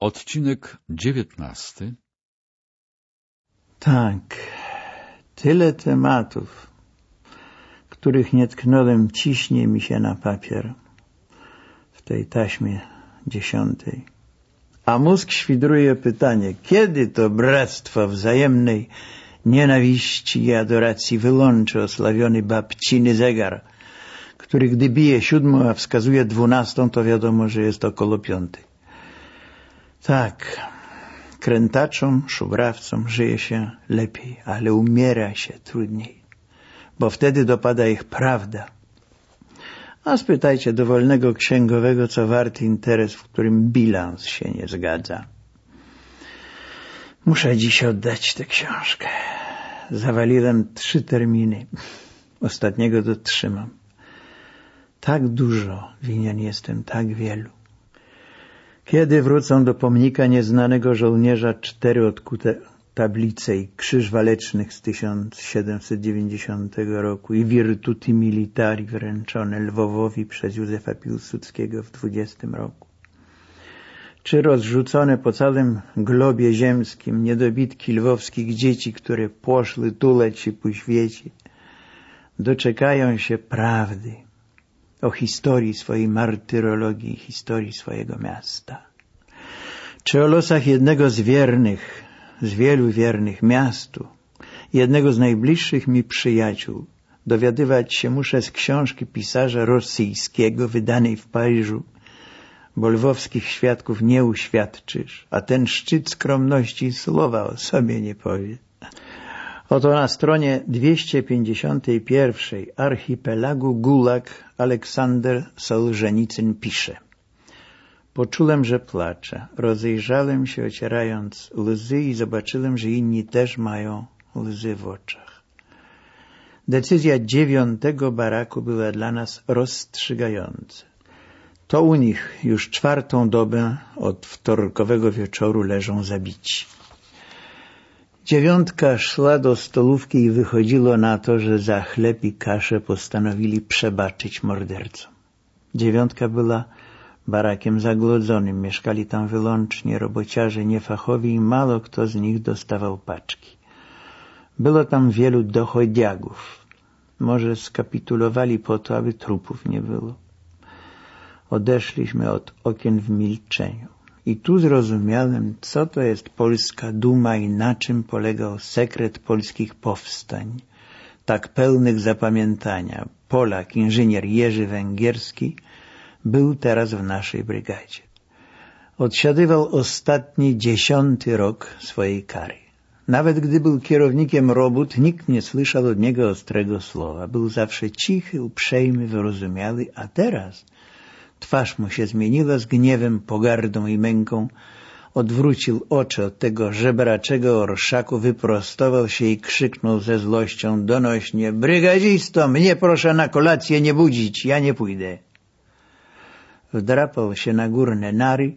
Odcinek dziewiętnasty. Tak, tyle tematów, których nie tknąłem, ciśnie mi się na papier w tej taśmie dziesiątej. A mózg świdruje pytanie, kiedy to bractwo wzajemnej nienawiści i adoracji wyłączy oslawiony babciny zegar, który gdy bije siódmą, a wskazuje dwunastą, to wiadomo, że jest około piątej. Tak, krętaczom, szubrawcom żyje się lepiej, ale umiera się trudniej, bo wtedy dopada ich prawda. A spytajcie dowolnego księgowego, co warty interes, w którym bilans się nie zgadza. Muszę dziś oddać tę książkę. Zawaliłem trzy terminy. Ostatniego dotrzymam. Tak dużo winien jestem, tak wielu. Kiedy wrócą do pomnika nieznanego żołnierza cztery odkute tablice i krzyż walecznych z 1790 roku i virtuti militari wręczone Lwowowi przez Józefa Piłsudskiego w 20 roku? Czy rozrzucone po całym globie ziemskim niedobitki lwowskich dzieci, które poszły tuleć się po świecie, doczekają się prawdy, o historii swojej martyrologii, historii swojego miasta. Czy o losach jednego z wiernych, z wielu wiernych miastu, jednego z najbliższych mi przyjaciół, dowiadywać się muszę z książki pisarza rosyjskiego wydanej w Paryżu, bo lwowskich świadków nie uświadczysz, a ten szczyt skromności słowa o sobie nie powie. Oto na stronie 251 archipelagu Gulag Aleksander Solżenicyn pisze. Poczułem, że płaczę. Rozejrzałem się ocierając łzy i zobaczyłem, że inni też mają łzy w oczach. Decyzja dziewiątego baraku była dla nas rozstrzygająca. To u nich już czwartą dobę od wtorkowego wieczoru leżą zabici. Dziewiątka szła do stolówki i wychodziło na to, że za chleb i kaszę postanowili przebaczyć mordercom. Dziewiątka była barakiem zaglodzonym. Mieszkali tam wyłącznie robociarze niefachowi i mało kto z nich dostawał paczki. Było tam wielu dochodziagów. Może skapitulowali po to, aby trupów nie było. Odeszliśmy od okien w milczeniu. I tu zrozumiałem, co to jest polska duma i na czym polegał sekret polskich powstań, tak pełnych zapamiętania. Polak, inżynier Jerzy Węgierski, był teraz w naszej brygadzie. Odsiadywał ostatni dziesiąty rok swojej kary. Nawet gdy był kierownikiem robót, nikt nie słyszał od niego ostrego słowa. Był zawsze cichy, uprzejmy, wyrozumiały, a teraz Twarz mu się zmieniła z gniewem, pogardą i męką. Odwrócił oczy od tego żebraczego orszaku, wyprostował się i krzyknął ze złością donośnie — Brygadzisto, mnie proszę na kolację nie budzić, ja nie pójdę. Wdrapał się na górne nary,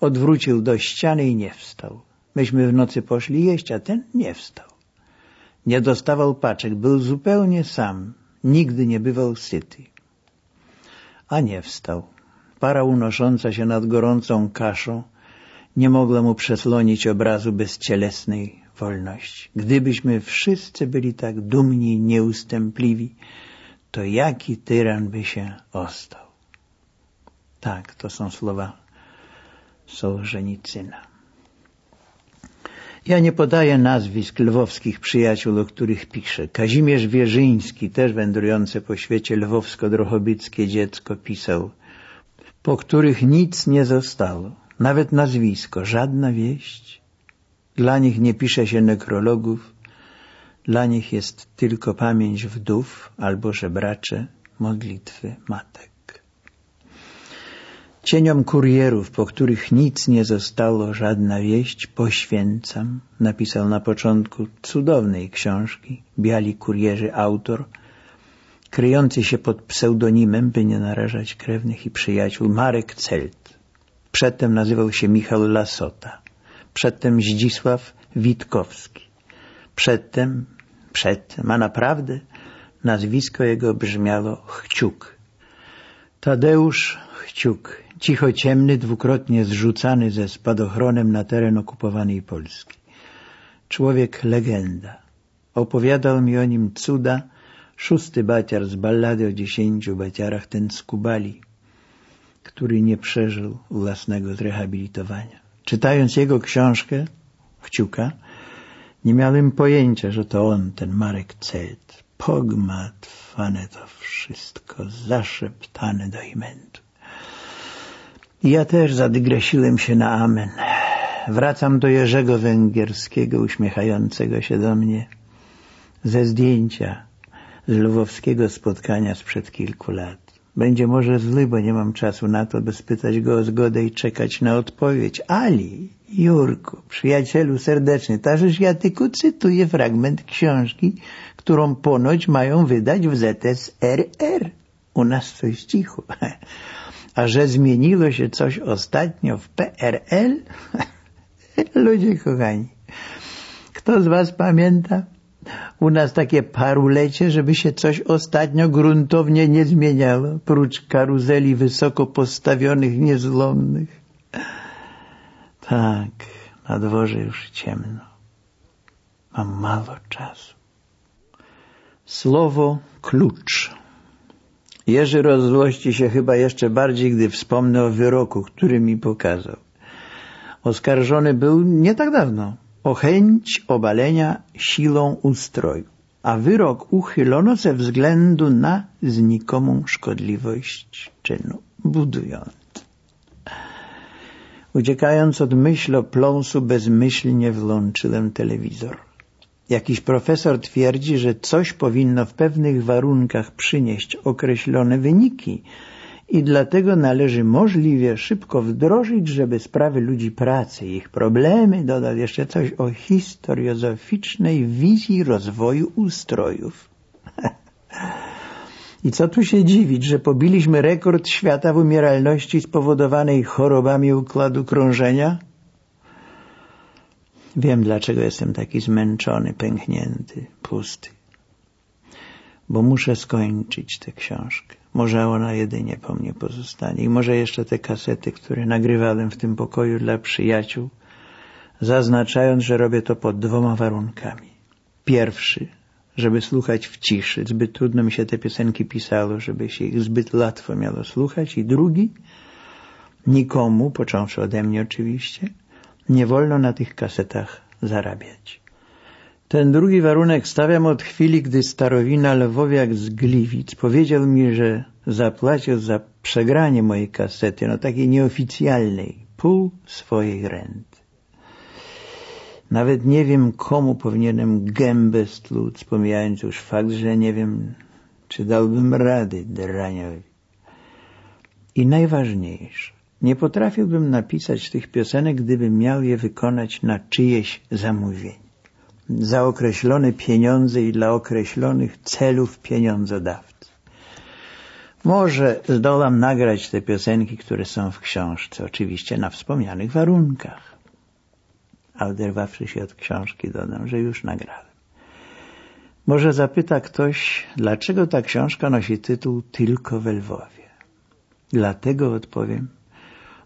odwrócił do ściany i nie wstał. Myśmy w nocy poszli jeść, a ten nie wstał. Nie dostawał paczek, był zupełnie sam, nigdy nie bywał syty a nie wstał. Para unosząca się nad gorącą kaszą nie mogła mu przeslonić obrazu bezcielesnej wolności. Gdybyśmy wszyscy byli tak dumni i nieustępliwi, to jaki tyran by się ostał? Tak, to są słowa Sołżenicyna. Ja nie podaję nazwisk lwowskich przyjaciół, o których piszę. Kazimierz Wierzyński, też wędrujący po świecie lwowsko-drohobickie dziecko, pisał, po których nic nie zostało, nawet nazwisko, żadna wieść. Dla nich nie pisze się nekrologów, dla nich jest tylko pamięć wdów albo żebracze, modlitwy matek. Cieniom kurierów, po których nic nie zostało, żadna wieść, poświęcam, napisał na początku cudownej książki, Biali kurierzy, autor, kryjący się pod pseudonimem, by nie narażać krewnych i przyjaciół, Marek Celt. Przedtem nazywał się Michał Lasota, przedtem Zdzisław Witkowski, przedtem, przedtem, a naprawdę nazwisko jego brzmiało Chciuk. Tadeusz Chciuk, cicho ciemny, dwukrotnie zrzucany ze spadochronem na teren okupowanej Polski. Człowiek legenda. Opowiadał mi o nim cuda, szósty baciar z ballady o dziesięciu baciarach, ten z Kubali, który nie przeżył własnego zrehabilitowania. Czytając jego książkę, Chciuka, nie miałem pojęcia, że to on, ten Marek Celt. Pogmatwane to wszystko, zaszeptane do imentu. Ja też zadygresiłem się na amen. Wracam do Jerzego Węgierskiego, uśmiechającego się do mnie ze zdjęcia z lwowskiego spotkania sprzed kilku lat. Będzie może zły, bo nie mam czasu na to, by spytać go o zgodę i czekać na odpowiedź. Ali, Jurku, przyjacielu serdeczny, tażeż ja tylko cytuję fragment książki, którą ponoć mają wydać w ZSRR. U nas coś cicho. A że zmieniło się coś ostatnio w PRL? Ludzie kochani, kto z was pamięta? u nas takie parulecie, żeby się coś ostatnio gruntownie nie zmieniało, prócz karuzeli wysoko postawionych, niezłomnych. Tak, na dworze już ciemno. Mam mało czasu. Słowo klucz. Jerzy rozzłości się chyba jeszcze bardziej, gdy wspomnę o wyroku, który mi pokazał. Oskarżony był nie tak dawno, o chęć obalenia siłą ustroju, a wyrok uchylono ze względu na znikomą szkodliwość czynu budując. Uciekając od myślopląsu, bezmyślnie włączyłem telewizor. Jakiś profesor twierdzi, że coś powinno w pewnych warunkach przynieść określone wyniki, i dlatego należy możliwie szybko wdrożyć, żeby sprawy ludzi pracy, ich problemy, dodał jeszcze coś o historiozoficznej wizji rozwoju ustrojów. I co tu się dziwić, że pobiliśmy rekord świata w umieralności spowodowanej chorobami układu krążenia? Wiem, dlaczego jestem taki zmęczony, pęknięty, pusty. Bo muszę skończyć tę książkę. Może ona jedynie po mnie pozostanie. I może jeszcze te kasety, które nagrywałem w tym pokoju dla przyjaciół, zaznaczając, że robię to pod dwoma warunkami. Pierwszy, żeby słuchać w ciszy. Zbyt trudno mi się te piosenki pisało, żeby się ich zbyt łatwo miało słuchać. I drugi, nikomu, począwszy ode mnie oczywiście, nie wolno na tych kasetach zarabiać. Ten drugi warunek stawiam od chwili, gdy starowina Lwowiak z Gliwic powiedział mi, że zapłacił za przegranie mojej kasety, no takiej nieoficjalnej, pół swojej renty. Nawet nie wiem, komu powinienem gębę stłuc, pomijając już fakt, że nie wiem, czy dałbym rady draniowi. I najważniejsze, nie potrafiłbym napisać tych piosenek, gdybym miał je wykonać na czyjeś zamówienie za określone pieniądze i dla określonych celów pieniądzodawcy. Może zdołam nagrać te piosenki, które są w książce, oczywiście na wspomnianych warunkach. A oderwawszy się od książki dodam, że już nagrałem. Może zapyta ktoś, dlaczego ta książka nosi tytuł Tylko we Lwowie. Dlatego odpowiem,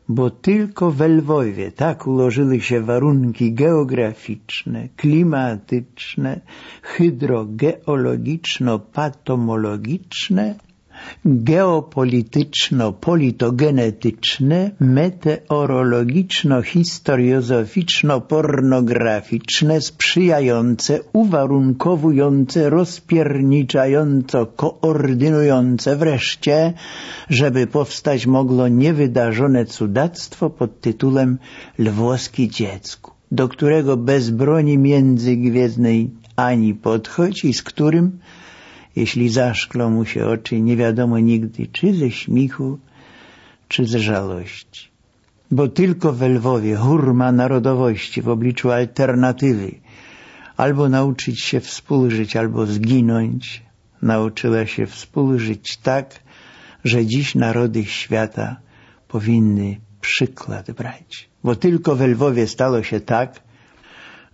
bo tylko w Lwowie tak ułożyły się warunki geograficzne, klimatyczne, hydrogeologiczno-patomologiczne, geopolityczno-politogenetyczne, meteorologiczno-historiozoficzno-pornograficzne, sprzyjające, uwarunkowujące, rozpierniczająco, koordynujące wreszcie, żeby powstać mogło niewydarzone cudactwo pod tytułem Lwowski dziecku, do którego bez broni międzygwiezdnej ani podchodzi, z którym jeśli zaszklą mu się oczy, nie wiadomo nigdy, czy ze śmichu, czy z żalości. Bo tylko we Lwowie hurma narodowości w obliczu alternatywy albo nauczyć się współżyć, albo zginąć, nauczyła się współżyć tak, że dziś narody świata powinny przykład brać. Bo tylko we Lwowie stało się tak,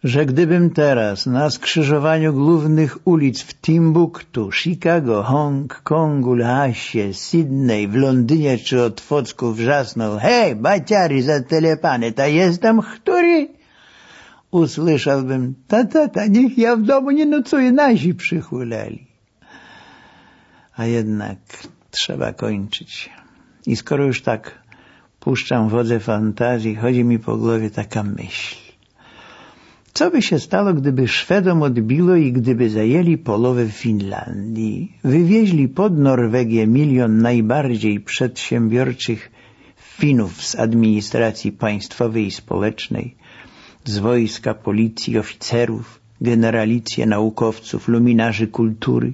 że gdybym teraz na skrzyżowaniu głównych ulic w Timbuktu, Chicago, Hongkongu, Lasie, Sydney, w Londynie czy Otwocku wrzasnął hej, baciary zatelepane, ta jest tam który? Usłyszałbym, ta, ta, ta, niech ja w domu nie nocuję, nasi przychuleli. A jednak trzeba kończyć. I skoro już tak puszczam wodze fantazji, chodzi mi po głowie taka myśl. Co by się stało, gdyby Szwedom odbiło i gdyby zajęli połowę Finlandii, wywieźli pod Norwegię milion najbardziej przedsiębiorczych Finów z administracji państwowej i społecznej, z wojska, policji, oficerów, generalicję naukowców, luminarzy kultury,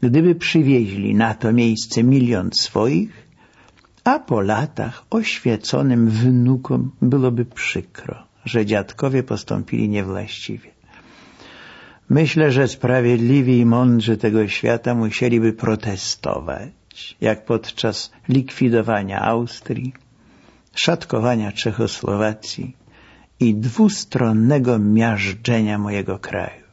gdyby przywieźli na to miejsce milion swoich, a po latach oświeconym wnukom byłoby przykro, że dziadkowie postąpili niewłaściwie. Myślę, że sprawiedliwi i mądrzy tego świata musieliby protestować, jak podczas likwidowania Austrii, szatkowania Czechosłowacji i dwustronnego miażdżenia mojego kraju.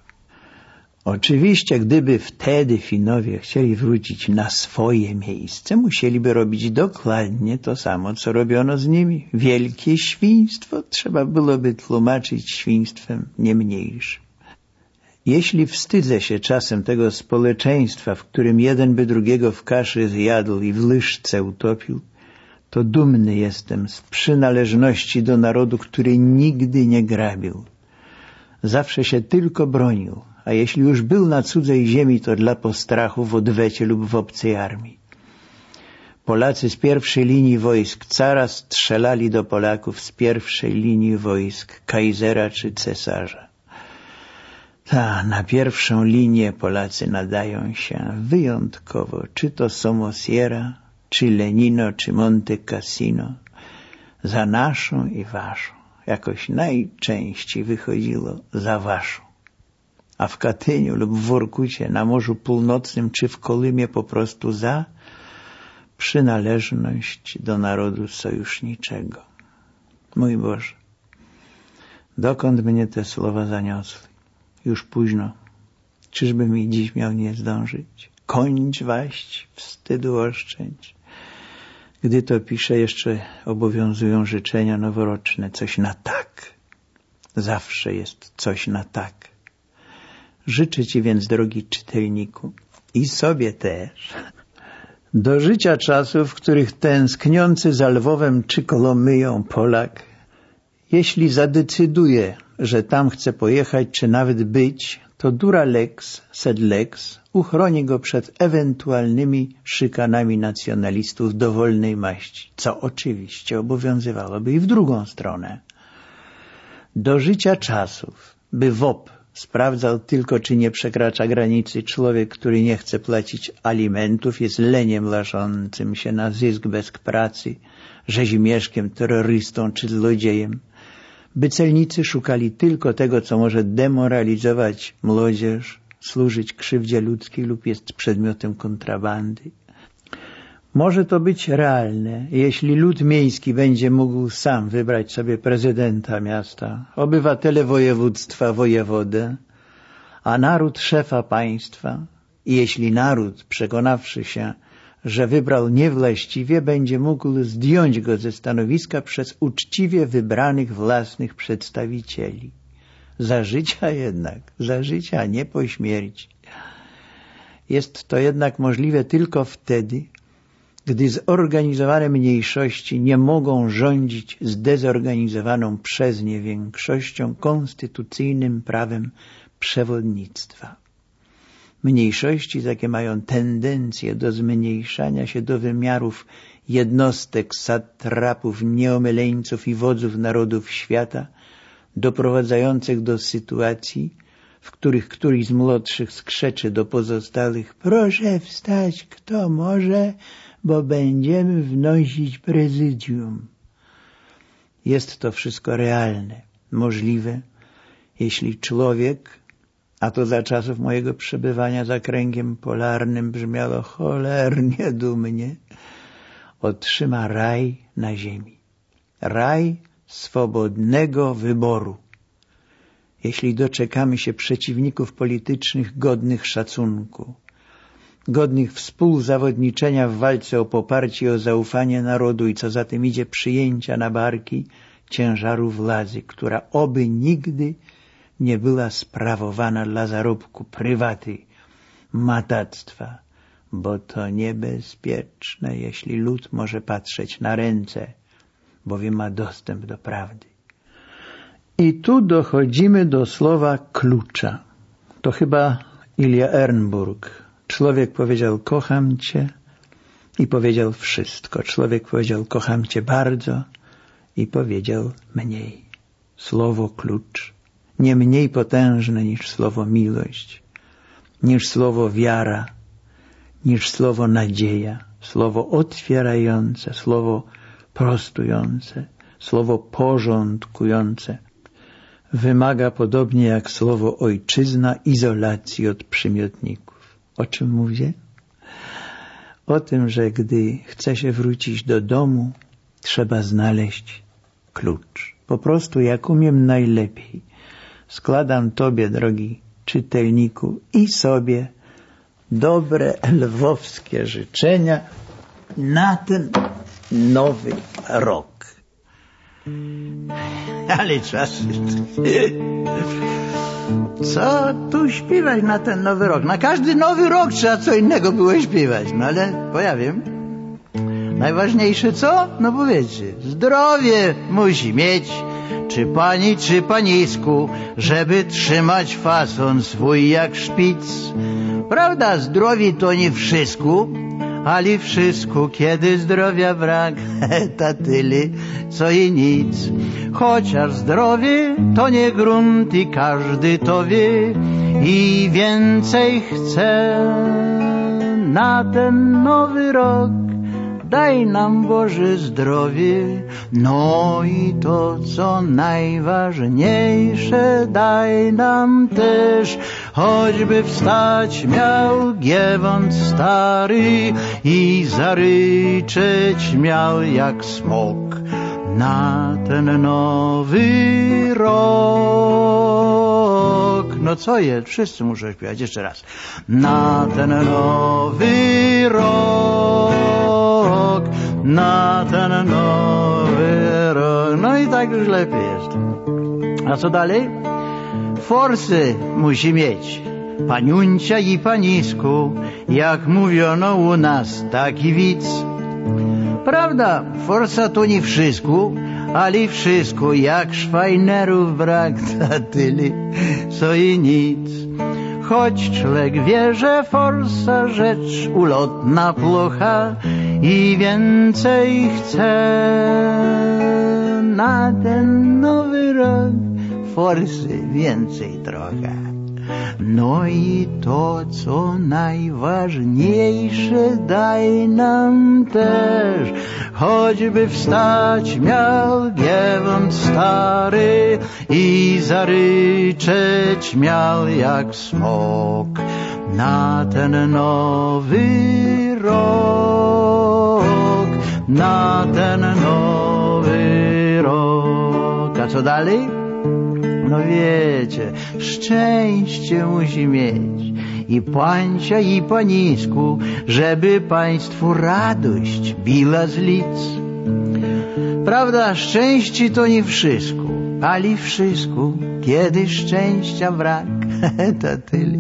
Oczywiście, gdyby wtedy Finowie chcieli wrócić na swoje miejsce, musieliby robić dokładnie to samo, co robiono z nimi. Wielkie świństwo trzeba byłoby tłumaczyć świństwem nie mniejszym. Jeśli wstydzę się czasem tego społeczeństwa, w którym jeden by drugiego w kaszy zjadł i w lyżce utopił, to dumny jestem z przynależności do narodu, który nigdy nie grabił. Zawsze się tylko bronił, a jeśli już był na cudzej ziemi, to dla postrachu w odwecie lub w obcej armii. Polacy z pierwszej linii wojsk cara strzelali do Polaków z pierwszej linii wojsk Kaisera czy cesarza. Ta, na pierwszą linię Polacy nadają się wyjątkowo, czy to Somosiera, czy Lenino, czy Monte Cassino, za naszą i waszą. Jakoś najczęściej wychodziło za waszą a w Katyniu lub w Workucie, na Morzu Północnym czy w Kolymie po prostu za przynależność do narodu sojuszniczego. Mój Boże, dokąd mnie te słowa zaniosły? Już późno. Czyżby mi dziś miał nie zdążyć? Kończ waść, wstydu oszczędź. Gdy to piszę, jeszcze obowiązują życzenia noworoczne. Coś na tak. Zawsze jest coś na tak. Życzę Ci więc, drogi czytelniku, i sobie też, do życia czasów, w których tęskniący za Lwowem czy Kolomyją Polak, jeśli zadecyduje, że tam chce pojechać, czy nawet być, to dura lex, sed lex, uchroni go przed ewentualnymi szykanami nacjonalistów dowolnej maści, co oczywiście obowiązywałoby i w drugą stronę. Do życia czasów, by WOP Sprawdzał tylko, czy nie przekracza granicy człowiek, który nie chce płacić alimentów, jest leniem laszącym się na zysk bez pracy, rzezimieszkiem, terrorystą czy zlodziejem. By celnicy szukali tylko tego, co może demoralizować młodzież, służyć krzywdzie ludzkiej lub jest przedmiotem kontrabandy. Może to być realne, jeśli lud miejski będzie mógł sam wybrać sobie prezydenta miasta, obywatele województwa wojewodę, a naród szefa państwa. I jeśli naród, przekonawszy się, że wybrał niewłaściwie, będzie mógł zdjąć go ze stanowiska przez uczciwie wybranych własnych przedstawicieli. Za życia jednak, za życia, nie po śmierci. Jest to jednak możliwe tylko wtedy, gdy zorganizowane mniejszości nie mogą rządzić zdezorganizowaną przez nie większością konstytucyjnym prawem przewodnictwa. Mniejszości takie mają tendencję do zmniejszania się do wymiarów jednostek, satrapów, nieomyleńców i wodzów narodów świata, doprowadzających do sytuacji, w których któryś z młodszych skrzeczy do pozostałych proszę wstać, kto może, bo będziemy wnosić prezydium. Jest to wszystko realne, możliwe, jeśli człowiek, a to za czasów mojego przebywania za kręgiem polarnym brzmiało cholernie dumnie, otrzyma raj na ziemi. Raj swobodnego wyboru. jeśli doczekamy się przeciwników politycznych godnych szacunku, godnych współzawodniczenia w walce o poparcie i o zaufanie narodu i co za tym idzie przyjęcia na barki ciężaru władzy, która oby nigdy nie była sprawowana dla zarobku prywaty, matactwa, bo to niebezpieczne, jeśli lud może patrzeć na ręce, bowiem ma dostęp do prawdy. I tu dochodzimy do słowa klucza. To chyba Ilia Ernburg. Człowiek powiedział kocham cię i powiedział wszystko. Człowiek powiedział kocham cię bardzo i powiedział mniej. Słowo klucz nie mniej potężne niż słowo miłość, niż słowo wiara, niż słowo nadzieja, słowo otwierające, słowo prostujące, słowo porządkujące. Wymaga podobnie jak słowo ojczyzna izolacji od przymiotników. O czym mówię? O tym, że gdy chce się wrócić do domu, trzeba znaleźć klucz. Po prostu jak umiem najlepiej składam Tobie, drogi czytelniku, i sobie dobre lwowskie życzenia na ten nowy rok. Ale czas. Co tu śpiewać na ten nowy rok? Na każdy nowy rok trzeba co innego było śpiewać. No ale powiem. Najważniejsze co? No powiedzcie. Zdrowie musi mieć czy pani, czy panisku, żeby trzymać fason swój jak szpic. Prawda, zdrowi to nie wszystko, ale wszystko, kiedy zdrowia brak, ta tyle, co i nic. Chociaż zdrowie to nie grunt i każdy to wie. I więcej chce na ten nowy rok. Daj nam Boże zdrowie, no i to co najważniejsze, daj nam też, choćby wstać miał giewont stary i zaryczeć miał jak smok na ten nowy rok. No co jest? Wszyscy muszą śpiewać jeszcze raz. Na ten nowy rok na ten nowy rok. No i tak już lepiej jest. A co dalej? Forsy musi mieć. Paniuncia i panisku, jak mówiono u nas, taki widz. Prawda, forsa to nie wszystko, ale wszystko, jak szwajnerów brak, ta tyle, co i nic. Choć człowiek wie, że forsa rzecz ulotna plocha, i więcej chcę na ten nowy rok forsy więcej trochę. No i to, co najważniejsze, daj nam też, choćby wstać miał giewont stary i zaryczeć miał jak smok na ten nowy rok, na ten nowy rok. A co dalej? No wiecie, szczęście musi mieć i pancia i panisku, żeby państwu radość biła z lic. Prawda, szczęście to nie wszystko, ale wszystko, kiedy szczęścia brak, to tyle,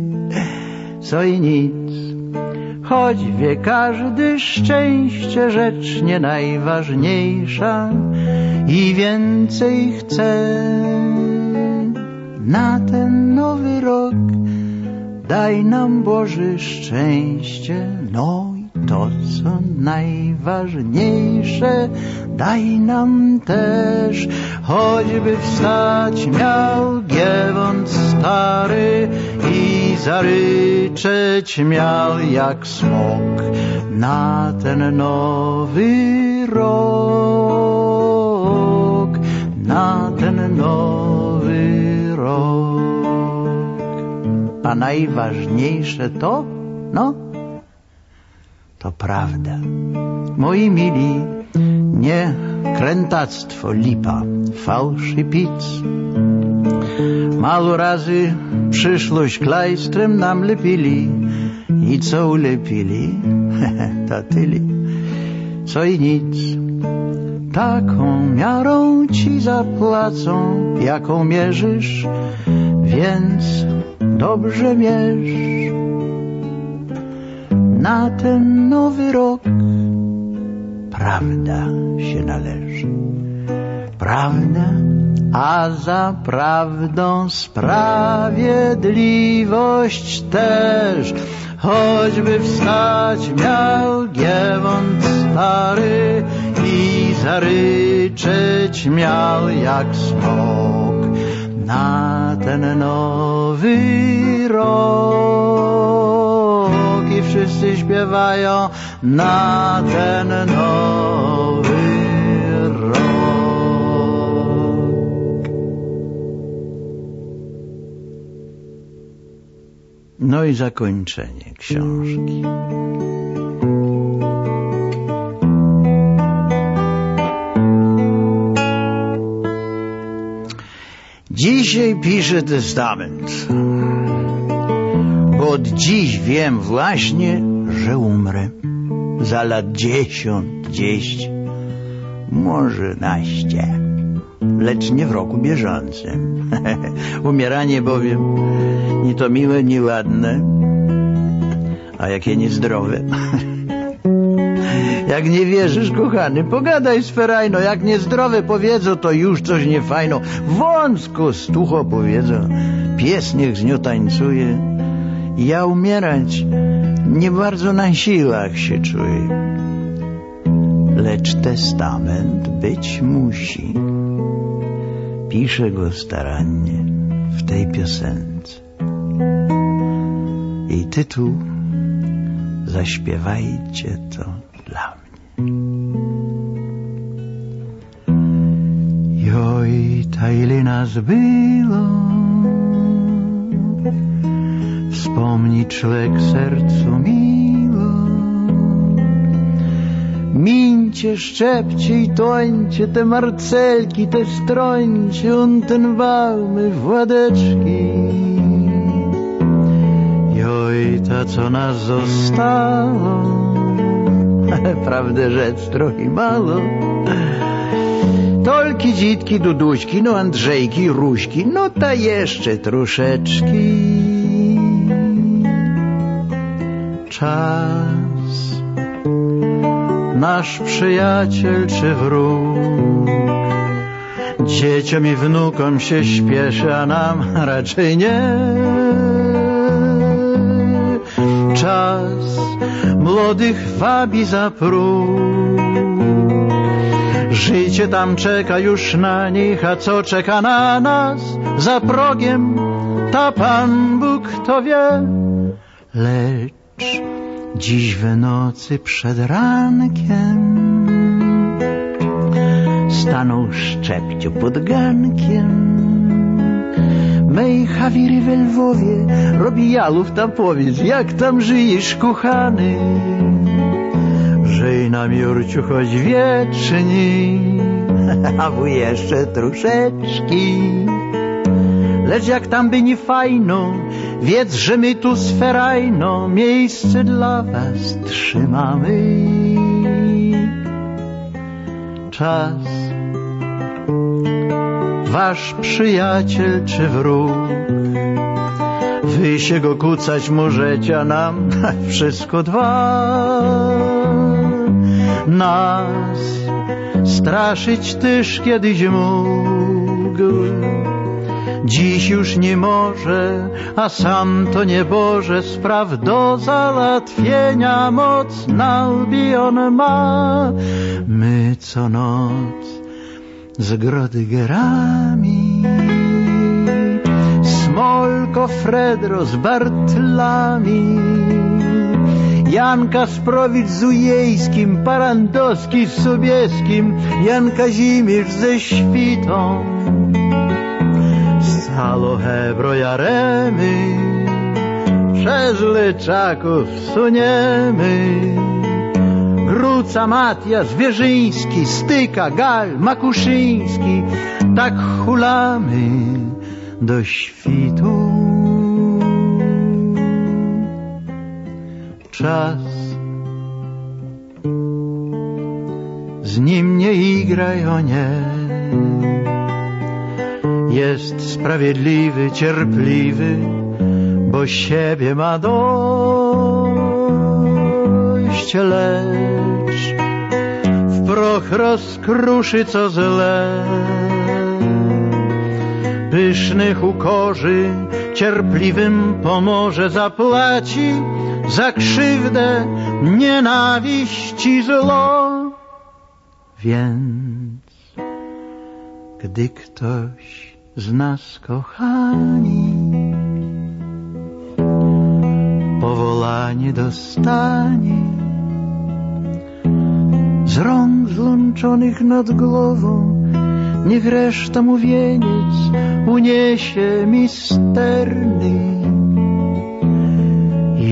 co i nic. Choć wie każdy szczęście rzecz nie najważniejsza i więcej chce na ten nowy rok. Daj nam Boże szczęście, no i to co najważniejsze, daj nam też, choćby wstać miał giewont stary i zaryczeć miał jak smok na ten nowy rok, A najważniejsze to, no, to prawda. Moi mili, nie krętactwo lipa, fałsz i pic, Mało razy przyszłość klajstrem nam lepili. I co ulepili, ta tyli, co i nic. Taką miarą ci zapłacą, jaką mierzysz, więc dobrze mierz. Na ten nowy rok prawda się należy. Prawda, a za prawdą sprawiedliwość też. Choćby wstać miał Giewont stary i zaryczeć miał jak smok na ten nowy rok i wszyscy śpiewają na ten nowy rok. No i zakończenie książki. Dzisiaj piszę testament, bo od dziś wiem właśnie, że umrę za lat dziesiąt, dzieść, może naście, lecz nie w roku bieżącym. Umieranie bowiem ni to miłe, ni ładne, a jakie niezdrowe. Jak nie wierzysz, kochany, pogadaj z Ferajno. Jak niezdrowe powiedzą, to już coś niefajno. Wąsko stucho powiedzą. Pies niech z nią tańcuje. Ja umierać nie bardzo na siłach się czuję. Lecz testament być musi. Piszę go starannie w tej piosence. I tytuł Zaśpiewajcie to dla mnie. Joj, ta ile nas było. Wspomni człowiek sercu miło. Mincie, szczepcie i tońcie Te marcelki, te strońcie On ten bałmy, władeczki Joj, ta co nas zostało. Prawdę rzec trochę mało. Tolki, dzitki, duduśki, no Andrzejki, Ruśki, no ta jeszcze troszeczki. Czas, nasz przyjaciel czy wróg, dzieciom i wnukom się śpieszy, a nam raczej nie. Czas młodych wabi za próg. Życie tam czeka już na nich, a co czeka na nas za progiem, ta Pan Bóg to wie. Lecz dziś w nocy przed rankiem stanął szczepciu pod gankiem. Mej Jawiry we Lwowie robi jalów tam powiedz, jak tam żyjesz, kochany? Żyj nam, Jurciu, choć wieczni, a wu jeszcze troszeczki. Lecz jak tam by nie fajno, wiedz, że my tu sferajno miejsce dla was trzymamy. Czas wasz przyjaciel czy wróg. Wy się go kucać możecie, a nam wszystko dwa. Nas straszyć też kiedyś mógł. Dziś już nie może, a sam to nie Boże, spraw do załatwienia moc na Albion ma. My co noc z Grodygerami. Smolko Fredro z Bartlami, Janka Sprowicz z Ujejskim, Parandowski z Sobieskim, Jan Kazimierz ze Świtą, z Salohebro Jaremy, przez Lyczaków suniemy. Gruca, Matias, Wierzyński, Styka, Gal, Makuszyński, tak hulamy do świtu. Czas z nim nie igraj o nie. Jest sprawiedliwy, cierpliwy, bo siebie ma dość, lecz w proch rozkruszy co zle. Pysznych ukorzy, cierpliwym pomoże, zapłaci za krzywdę, nienawiść i zło. Więc gdy ktoś z nas kochani powolanie dostanie z rąk złączonych nad głową niech reszta mu wieniec uniesie misterny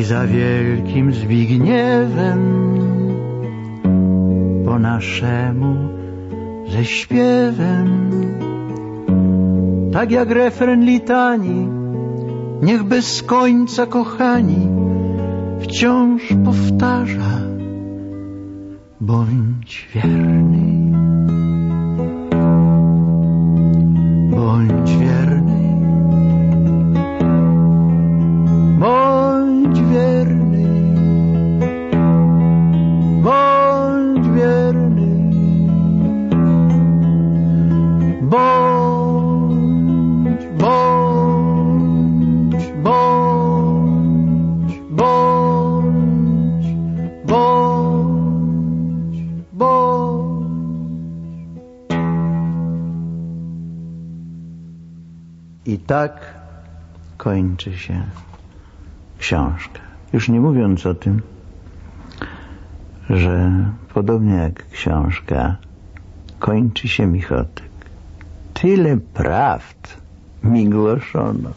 za wielkim Zbigniewem po naszemu ze śpiewem. Tak jak refren litanii niech bez końca kochani wciąż powtarza bądź wierny. Bądź wierny. Bądź tak kończy się książka. Już nie mówiąc o tym, że podobnie jak książka kończy się Michotek. Tyle prawd mi głoszono.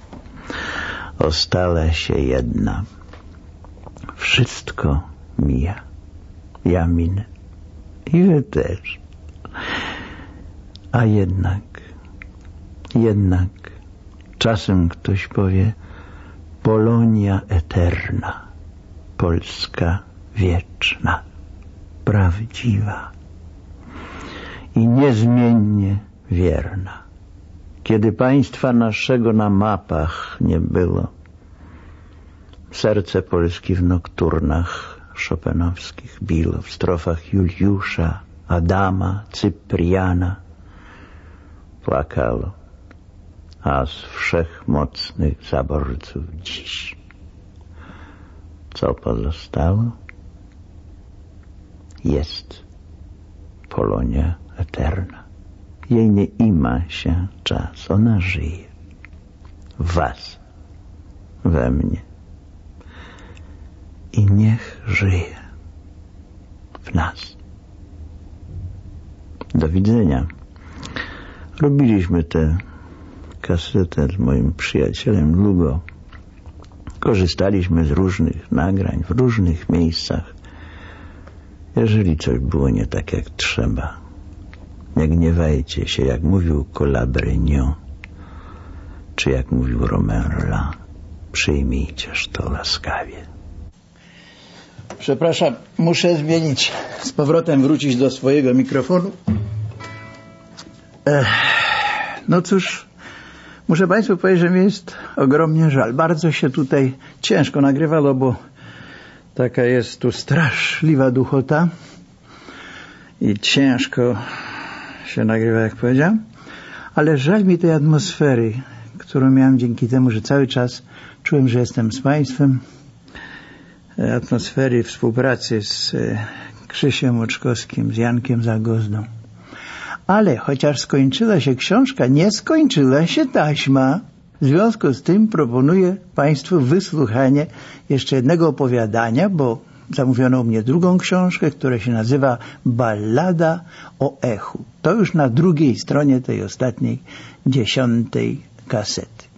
Ostala się jedna. Wszystko mija. Ja minę. I wy też. A jednak, jednak czasem ktoś powie Polonia eterna, Polska wieczna, prawdziwa i niezmiennie wierna. Kiedy państwa naszego na mapach nie było, serce Polski w nokturnach szopenowskich biło, w strofach Juliusza, Adama, Cypriana płakało a z wszechmocnych zaborców dziś. Co pozostało? Jest Polonia eterna. Jej nie ima się czas, ona żyje. W was, we mnie. I niech żyje w nas. Do widzenia. Robiliśmy te kasetę z moim przyjacielem Lugo. Korzystaliśmy z różnych nagrań w różnych miejscach. Jeżeli coś było nie tak jak trzeba, nie gniewajcie się, jak mówił Colabrignon, czy jak mówił Romain Roland, przyjmijcież to łaskawie. Przepraszam, muszę zmienić, z powrotem wrócić do swojego mikrofonu. Ech, no cóż, Muszę Państwu powiedzieć, że mi jest ogromnie żal. Bardzo się tutaj ciężko nagrywało, bo taka jest tu straszliwa duchota i ciężko się nagrywa, jak powiedziałem. Ale żal mi tej atmosfery, którą miałem dzięki temu, że cały czas czułem, że jestem z Państwem. Atmosfery współpracy z Krzysiem Oczkowskim, z Jankiem Zagozdą. Ale chociaż skończyła się książka, nie skończyła się taśma. W związku z tym proponuję Państwu wysłuchanie jeszcze jednego opowiadania, bo zamówiono u mnie drugą książkę, która się nazywa Ballada o echu. To już na drugiej stronie tej ostatniej, dziesiątej kasety.